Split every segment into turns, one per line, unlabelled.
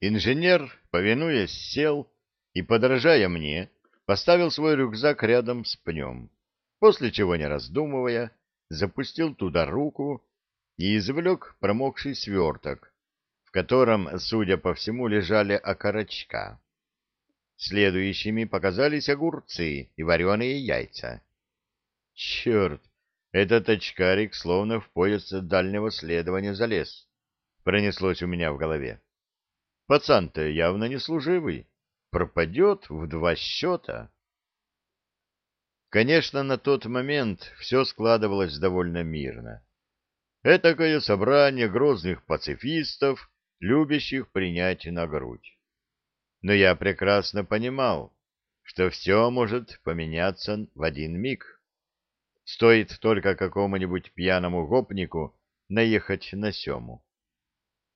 Инженер, повинуясь, сел и, подражая мне, поставил свой рюкзак рядом с пнем, после чего, не раздумывая, запустил туда руку и извлек промокший сверток, в котором, судя по всему, лежали окорочка. Следующими показались огурцы и вареные яйца. Черт, этот очкарик словно в пояс дальнего следования залез. Пронеслось у меня в голове. Пацан-то явно не служивый. Пропадет в два счета. Конечно, на тот момент все складывалось довольно мирно. Этакое собрание грозных пацифистов, любящих принять на грудь. Но я прекрасно понимал, что все может поменяться в один миг. Стоит только какому-нибудь пьяному гопнику наехать на Сему.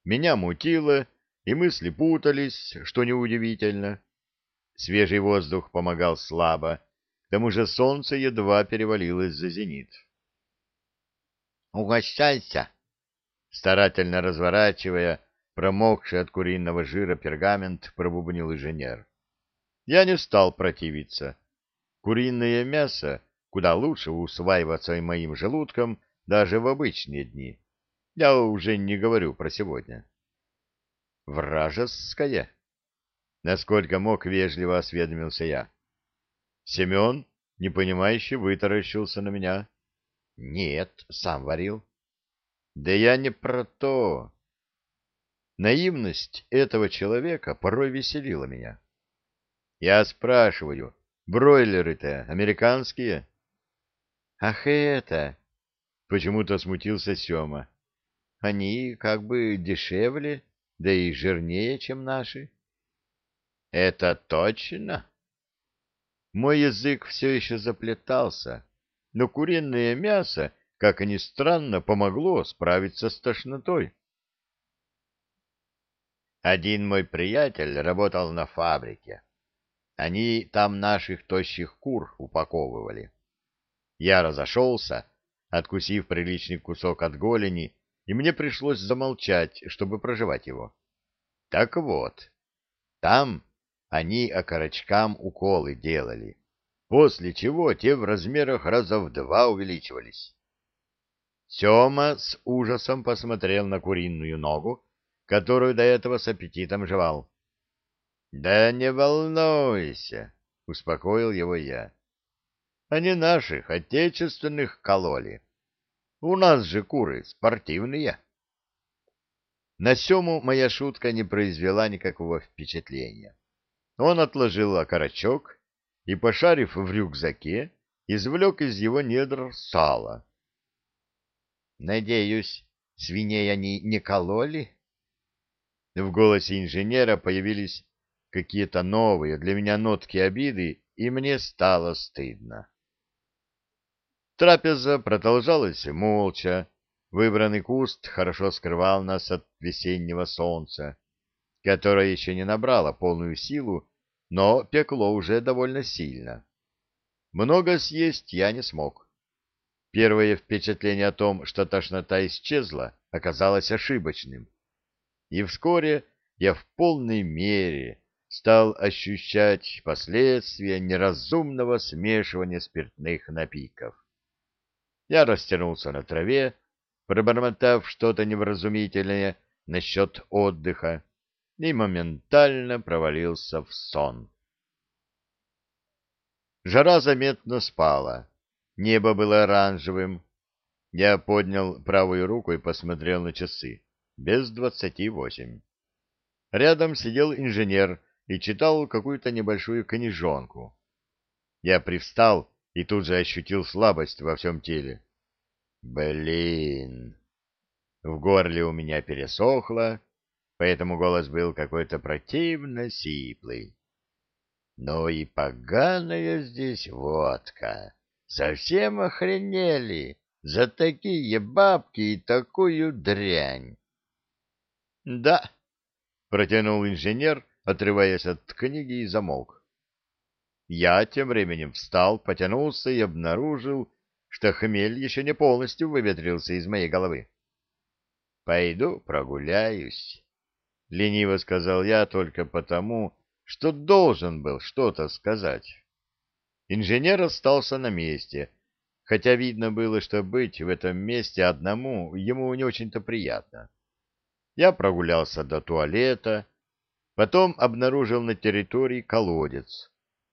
Меня мутило, и мысли путались, что неудивительно. Свежий воздух помогал слабо, к тому же солнце едва перевалилось за зенит. «Угощайся!» Старательно разворачивая промокший от куриного жира пергамент, пробубнил инженер. Я не стал противиться. Куриное мясо куда лучше усваиваться моим желудком даже в обычные дни. Я уже не говорю про сегодня. Вражеская? Насколько мог, вежливо осведомился я. Семен, непонимающе, вытаращился на меня. Нет, сам варил. Да я не про то. Наивность этого человека порой веселила меня. Я спрашиваю, бройлеры-то американские? Ах, это... Почему-то смутился Сема. Они как бы дешевле, да и жирнее, чем наши. Это точно? Мой язык все еще заплетался, но куриное мясо, как ни странно, помогло справиться с тошнотой. Один мой приятель работал на фабрике. Они там наших тощих кур упаковывали. Я разошелся, откусив приличный кусок от голени, и мне пришлось замолчать, чтобы проживать его. Так вот, там они окорочкам уколы делали, после чего те в размерах раза в два увеличивались. Сема с ужасом посмотрел на куриную ногу, которую до этого с аппетитом жевал. — Да не волнуйся, — успокоил его я. Они наших, отечественных, кололи. У нас же куры спортивные. На Сему моя шутка не произвела никакого впечатления. Он отложил окорочок и, пошарив в рюкзаке, извлек из его недр сало. «Надеюсь, свиней они не кололи?» В голосе инженера появились какие-то новые для меня нотки обиды, и мне стало стыдно. Трапеза продолжалась молча. Выбранный куст хорошо скрывал нас от весеннего солнца, которое еще не набрало полную силу, но пекло уже довольно сильно. Много съесть я не смог. Первое впечатление о том, что тошнота исчезла, оказалось ошибочным. И вскоре я в полной мере стал ощущать последствия неразумного смешивания спиртных напитков. Я растянулся на траве, пробормотав что-то невразумительное насчет отдыха, и моментально провалился в сон. Жара заметно спала. Небо было оранжевым. Я поднял правую руку и посмотрел на часы. Без двадцати восемь. Рядом сидел инженер и читал какую-то небольшую книжонку. Я привстал и тут же ощутил слабость во всем теле. Блин! В горле у меня пересохло, поэтому голос был какой-то противно сиплый. Ну и поганая здесь водка. Совсем охренели за такие бабки и такую дрянь. Да, протянул инженер, отрываясь от книги и замолк. Я тем временем встал, потянулся и обнаружил, что хмель еще не полностью выветрился из моей головы. Пойду прогуляюсь. — лениво сказал я только потому, что должен был что-то сказать. Инженер остался на месте, хотя видно было, что быть в этом месте одному ему не очень-то приятно. Я прогулялся до туалета, потом обнаружил на территории колодец,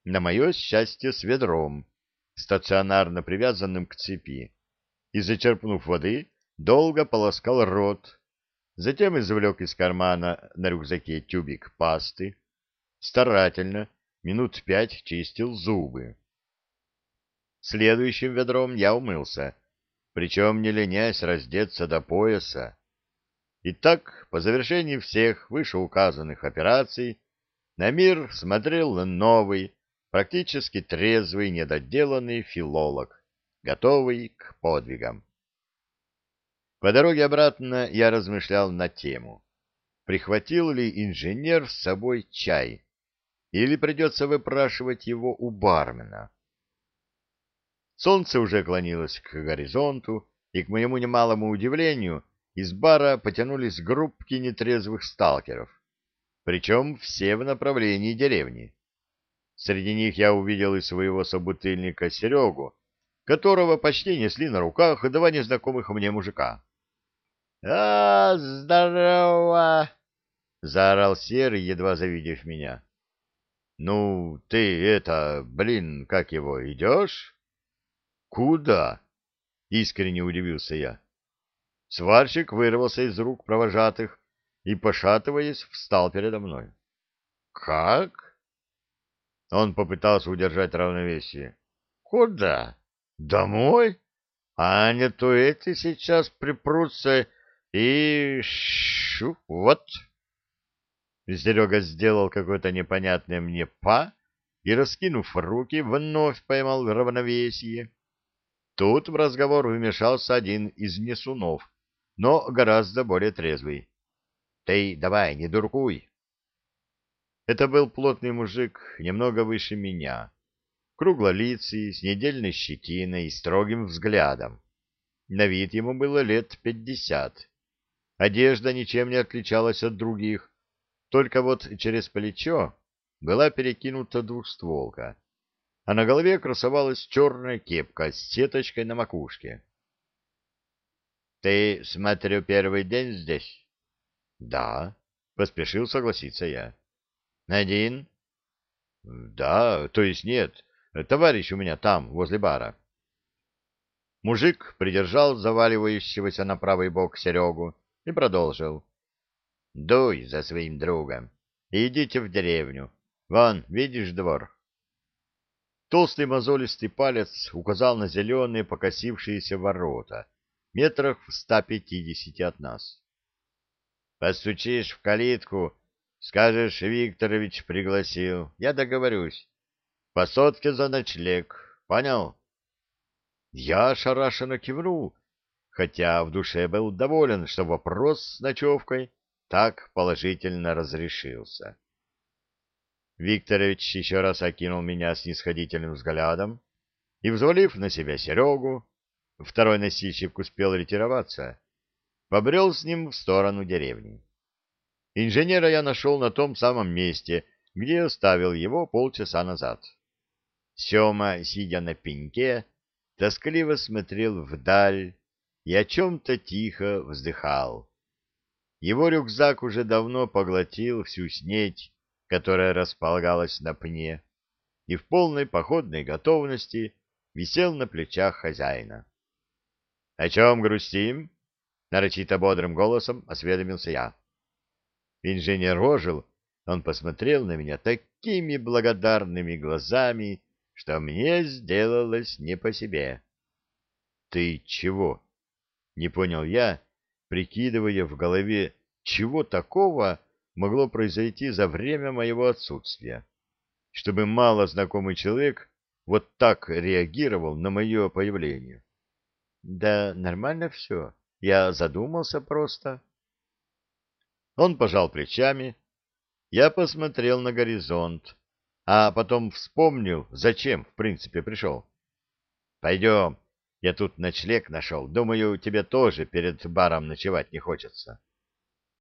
на мое счастье с ведром, стационарно привязанным к цепи, и, зачерпнув воды, долго полоскал рот, затем извлек из кармана на рюкзаке тюбик пасты, старательно, минут пять чистил зубы. Следующим ведром я умылся, причем не ленясь раздеться до пояса. И так, по завершении всех вышеуказанных операций, на мир смотрел новый, практически трезвый, недоделанный филолог, готовый к подвигам. По дороге обратно я размышлял на тему, прихватил ли инженер с собой чай, или придется выпрашивать его у бармена. Солнце уже клонилось к горизонту, и, к моему немалому удивлению, из бара потянулись группки нетрезвых сталкеров, причем все в направлении деревни. Среди них я увидел и своего собутыльника Серегу, которого почти несли на руках два незнакомых мне мужика. «А, здорово!» — заорал Серый, едва завидев меня. «Ну, ты это, блин, как его, идешь?» «Куда?» — искренне удивился я. Сварщик вырвался из рук провожатых и, пошатываясь, встал передо мной. «Как?» Он попытался удержать равновесие. «Куда? Домой? А не то эти сейчас припрутся и... Шу, вот. Серега сделал какое-то непонятное мне па и, раскинув руки, вновь поймал равновесие. Тут в разговор вмешался один из несунов, но гораздо более трезвый. — Ты давай, не дуркуй. Это был плотный мужик, немного выше меня, круглолицый, с недельной щетиной и строгим взглядом. На вид ему было лет пятьдесят. Одежда ничем не отличалась от других, только вот через плечо была перекинута двухстволка, а на голове красовалась черная кепка с сеточкой на макушке. — Ты, смотрю, первый день здесь? — Да, — поспешил согласиться я. — Один? — Да, то есть нет, товарищ у меня там, возле бара. Мужик придержал заваливающегося на правый бок Серегу, и продолжил. «Дуй за своим другом и идите в деревню. Вон, видишь двор?» Толстый мозолистый палец указал на зеленые покосившиеся ворота, метрах в ста пятидесяти от нас. «Постучишь в калитку, скажешь, Викторович пригласил, я договорюсь. По сотке за ночлег, понял?» Я ошарашенно кивнул, хотя в душе был доволен, что вопрос с ночевкой так положительно разрешился. Викторович еще раз окинул меня снисходительным взглядом и, взвалив на себя Серегу, второй носильщик успел ретироваться, побрел с ним в сторону деревни. Инженера я нашел на том самом месте, где оставил его полчаса назад. Сема, сидя на пеньке, тоскливо смотрел вдаль, и о чем-то тихо вздыхал. Его рюкзак уже давно поглотил всю снедь, которая располагалась на пне, и в полной походной готовности висел на плечах хозяина. — О чем грустим? — нарочито бодрым голосом осведомился я. Инженер ожил, он посмотрел на меня такими благодарными глазами, что мне сделалось не по себе. — Ты чего? Не понял я, прикидывая в голове, чего такого могло произойти за время моего отсутствия, чтобы мало знакомый человек вот так реагировал на мое появление. Да нормально все, я задумался просто. Он пожал плечами, я посмотрел на горизонт, а потом вспомнил, зачем, в принципе, пришел. Пойдем, я тут ночлег нашел. Думаю, тебе тоже перед баром ночевать не хочется.